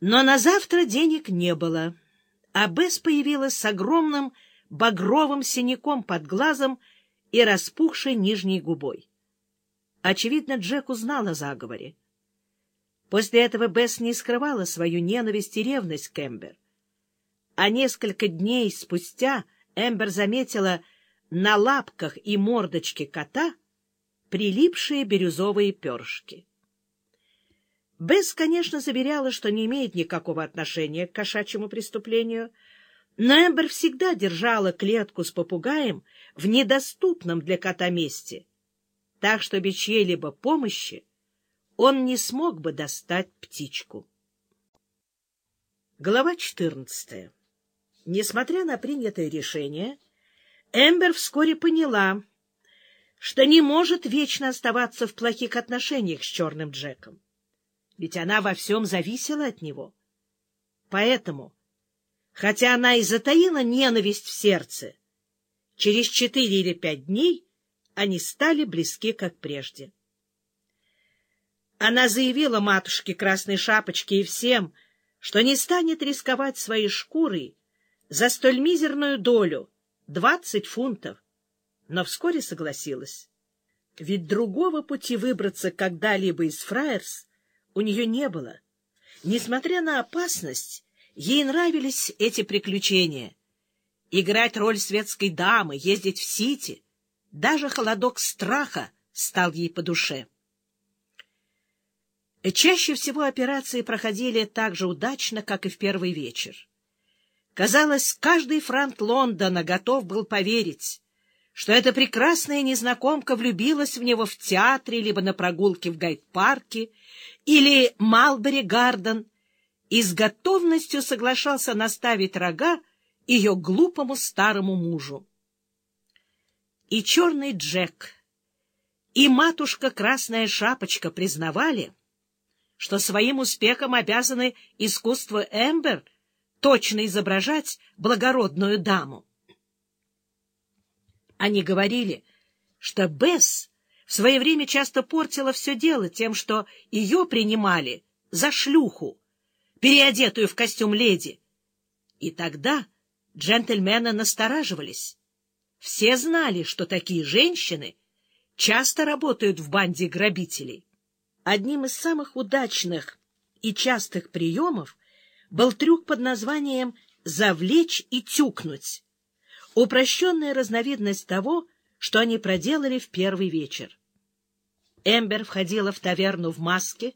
Но на завтра денег не было, а Бесс появилась с огромным багровым синяком под глазом и распухшей нижней губой. Очевидно, Джек узнал о заговоре. После этого Бесс не скрывала свою ненависть и ревность к Эмбер. А несколько дней спустя Эмбер заметила на лапках и мордочке кота прилипшие бирюзовые перышки. Бесс, конечно, заверяла, что не имеет никакого отношения к кошачьему преступлению, но Эмбер всегда держала клетку с попугаем в недоступном для кота месте, так что без чьей-либо помощи он не смог бы достать птичку. Глава 14. Несмотря на принятое решение, Эмбер вскоре поняла, что не может вечно оставаться в плохих отношениях с Черным Джеком ведь она во всем зависела от него. Поэтому, хотя она и затаила ненависть в сердце, через четыре или пять дней они стали близки, как прежде. Она заявила матушке Красной Шапочке и всем, что не станет рисковать своей шкурой за столь мизерную долю — двадцать фунтов, но вскоре согласилась. Ведь другого пути выбраться когда-либо из Фраерс у нее не было. Несмотря на опасность, ей нравились эти приключения. Играть роль светской дамы, ездить в Сити, даже холодок страха стал ей по душе. Чаще всего операции проходили так же удачно, как и в первый вечер. Казалось, каждый франт Лондона готов был поверить, что эта прекрасная незнакомка влюбилась в него в театре, либо на прогулке в гайд-парке, или Малбери-Гарден, и с готовностью соглашался наставить рога ее глупому старому мужу. И черный Джек, и матушка Красная Шапочка признавали, что своим успехом обязаны искусству Эмбер точно изображать благородную даму. Они говорили, что Бесс в свое время часто портила все дело тем, что ее принимали за шлюху, переодетую в костюм леди. И тогда джентльмены настораживались. Все знали, что такие женщины часто работают в банде грабителей. Одним из самых удачных и частых приемов был трюк под названием «завлечь и тюкнуть» упрощенная разновидность того, что они проделали в первый вечер. Эмбер входила в таверну в маске,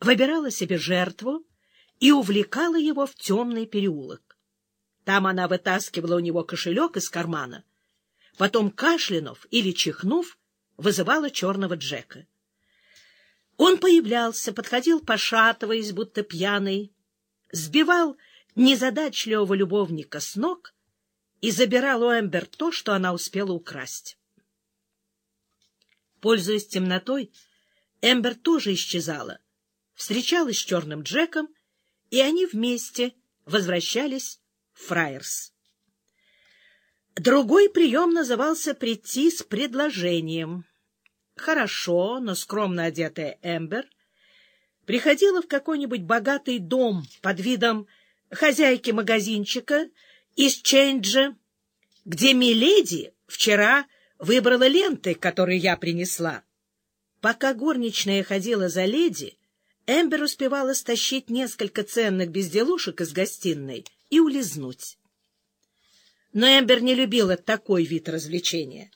выбирала себе жертву и увлекала его в темный переулок. Там она вытаскивала у него кошелек из кармана, потом, кашлянув или чихнув, вызывала черного Джека. Он появлялся, подходил, пошатываясь, будто пьяный, сбивал незадачливого любовника с ног — и забирал у Эмбер то, что она успела украсть. Пользуясь темнотой, Эмбер тоже исчезала, встречалась с черным Джеком, и они вместе возвращались в Фраерс. Другой прием назывался «прийти с предложением». Хорошо, но скромно одетая Эмбер приходила в какой-нибудь богатый дом под видом хозяйки магазинчика — из Ченджа, где Миледи вчера выбрала ленты, которые я принесла. Пока горничная ходила за леди, Эмбер успевала стащить несколько ценных безделушек из гостиной и улизнуть. Но Эмбер не любила такой вид развлечения.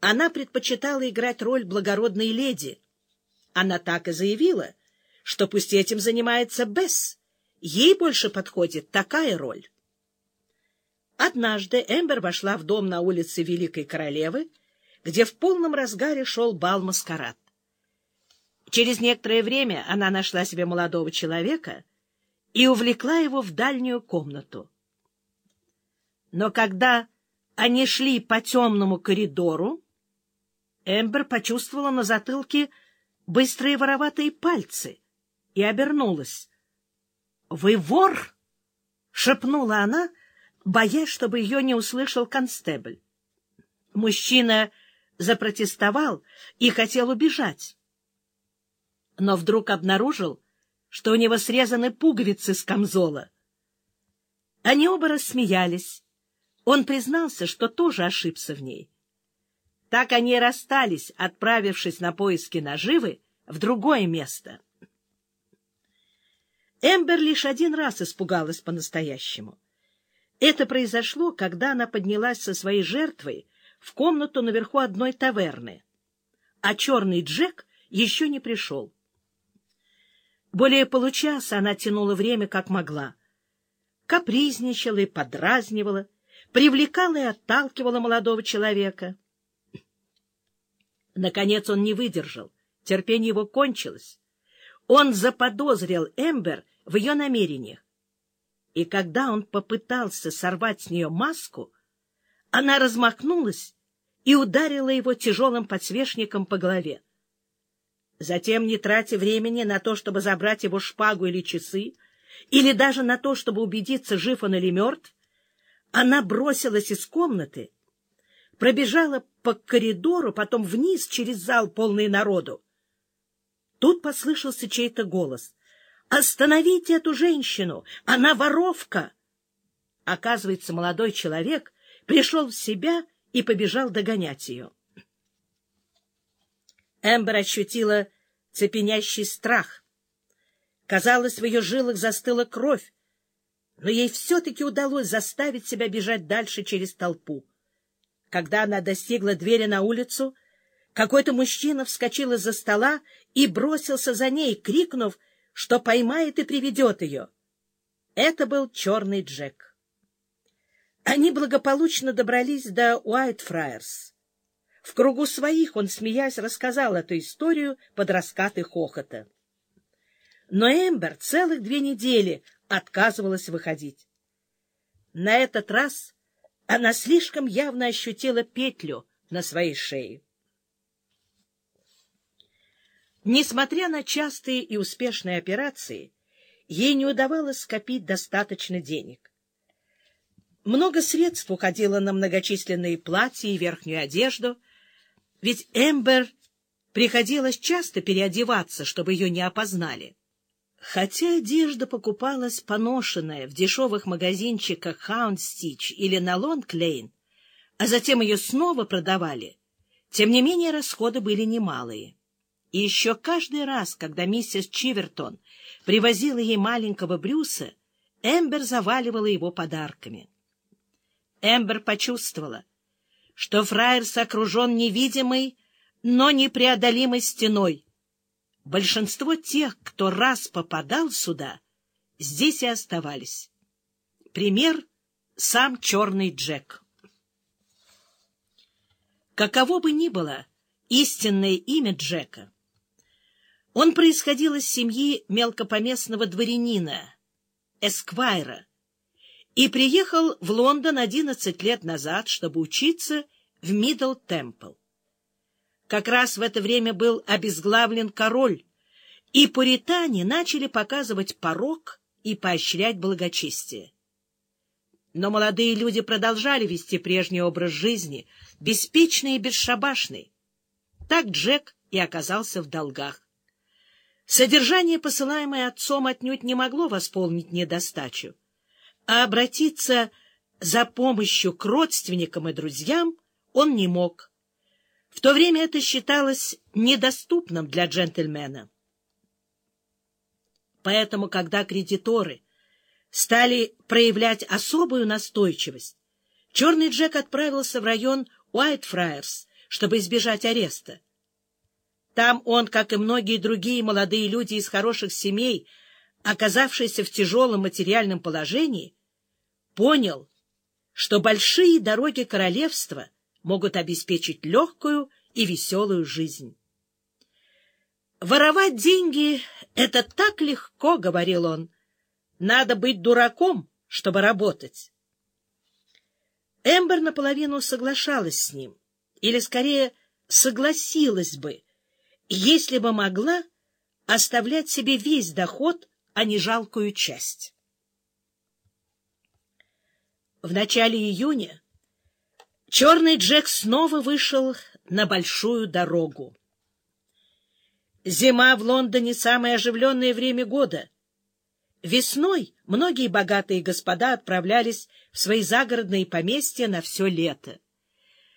Она предпочитала играть роль благородной леди. Она так и заявила, что пусть этим занимается Бесс. Ей больше подходит такая роль. Однажды Эмбер вошла в дом на улице Великой Королевы, где в полном разгаре шел бал-маскарад. Через некоторое время она нашла себе молодого человека и увлекла его в дальнюю комнату. Но когда они шли по темному коридору, Эмбер почувствовала на затылке быстрые вороватые пальцы и обернулась. — Вы вор! — шепнула она, боясь, чтобы ее не услышал констебль. Мужчина запротестовал и хотел убежать, но вдруг обнаружил, что у него срезаны пуговицы с камзола. Они оба рассмеялись. Он признался, что тоже ошибся в ней. Так они расстались, отправившись на поиски наживы в другое место. Эмбер лишь один раз испугалась по-настоящему. Это произошло, когда она поднялась со своей жертвой в комнату наверху одной таверны, а черный Джек еще не пришел. Более получаса она тянула время как могла. Капризничала и подразнивала, привлекала и отталкивала молодого человека. Наконец он не выдержал, терпение его кончилось. Он заподозрил Эмбер в ее намерениях. И когда он попытался сорвать с нее маску, она размахнулась и ударила его тяжелым подсвечником по голове. Затем, не тратя времени на то, чтобы забрать его шпагу или часы, или даже на то, чтобы убедиться, жив он или мертв, она бросилась из комнаты, пробежала по коридору, потом вниз через зал, полный народу. Тут послышался чей-то голос. «Остановите эту женщину! Она воровка!» Оказывается, молодой человек пришел в себя и побежал догонять ее. Эмбер ощутила цепенящий страх. Казалось, в ее жилах застыла кровь, но ей все-таки удалось заставить себя бежать дальше через толпу. Когда она достигла двери на улицу, какой-то мужчина вскочил из-за стола и бросился за ней, крикнув, что поймает и приведет ее. Это был черный Джек. Они благополучно добрались до Уайтфрайерс. В кругу своих он, смеясь, рассказал эту историю под раскаты хохота. Но Эмбер целых две недели отказывалась выходить. На этот раз она слишком явно ощутила петлю на своей шее. Несмотря на частые и успешные операции, ей не удавалось скопить достаточно денег. Много средств уходило на многочисленные платья и верхнюю одежду — ведь Эмбер приходилось часто переодеваться, чтобы ее не опознали. Хотя одежда покупалась поношенная в дешевых магазинчиках Хаундстич или на Лонг-Лейн, а затем ее снова продавали, тем не менее расходы были немалые. И еще каждый раз, когда миссис Чивертон привозила ей маленького Брюса, Эмбер заваливала его подарками. Эмбер почувствовала, что Фраерс окружен невидимой, но непреодолимой стеной. Большинство тех, кто раз попадал сюда, здесь и оставались. Пример — сам Черный Джек. Каково бы ни было истинное имя Джека, он происходил из семьи мелкопоместного дворянина, Эсквайра, и приехал в Лондон 11 лет назад, чтобы учиться в Мидл Темпл. Как раз в это время был обезглавлен король, и пуритане начали показывать порог и поощрять благочестие. Но молодые люди продолжали вести прежний образ жизни, беспечный и бесшабашный. Так Джек и оказался в долгах. Содержание, посылаемое отцом, отнюдь не могло восполнить недостачу а обратиться за помощью к родственникам и друзьям он не мог. В то время это считалось недоступным для джентльмена. Поэтому, когда кредиторы стали проявлять особую настойчивость, Черный Джек отправился в район Уайтфрайерс, чтобы избежать ареста. Там он, как и многие другие молодые люди из хороших семей, оказавшиеся в тяжелом материальном положении, понял, что большие дороги королевства могут обеспечить легкую и веселую жизнь. «Воровать деньги — это так легко», — говорил он. «Надо быть дураком, чтобы работать». Эмбер наполовину соглашалась с ним, или, скорее, согласилась бы, если бы могла оставлять себе весь доход, а не жалкую часть. В начале июня черный Джек снова вышел на большую дорогу. Зима в Лондоне — самое оживленное время года. Весной многие богатые господа отправлялись в свои загородные поместья на все лето.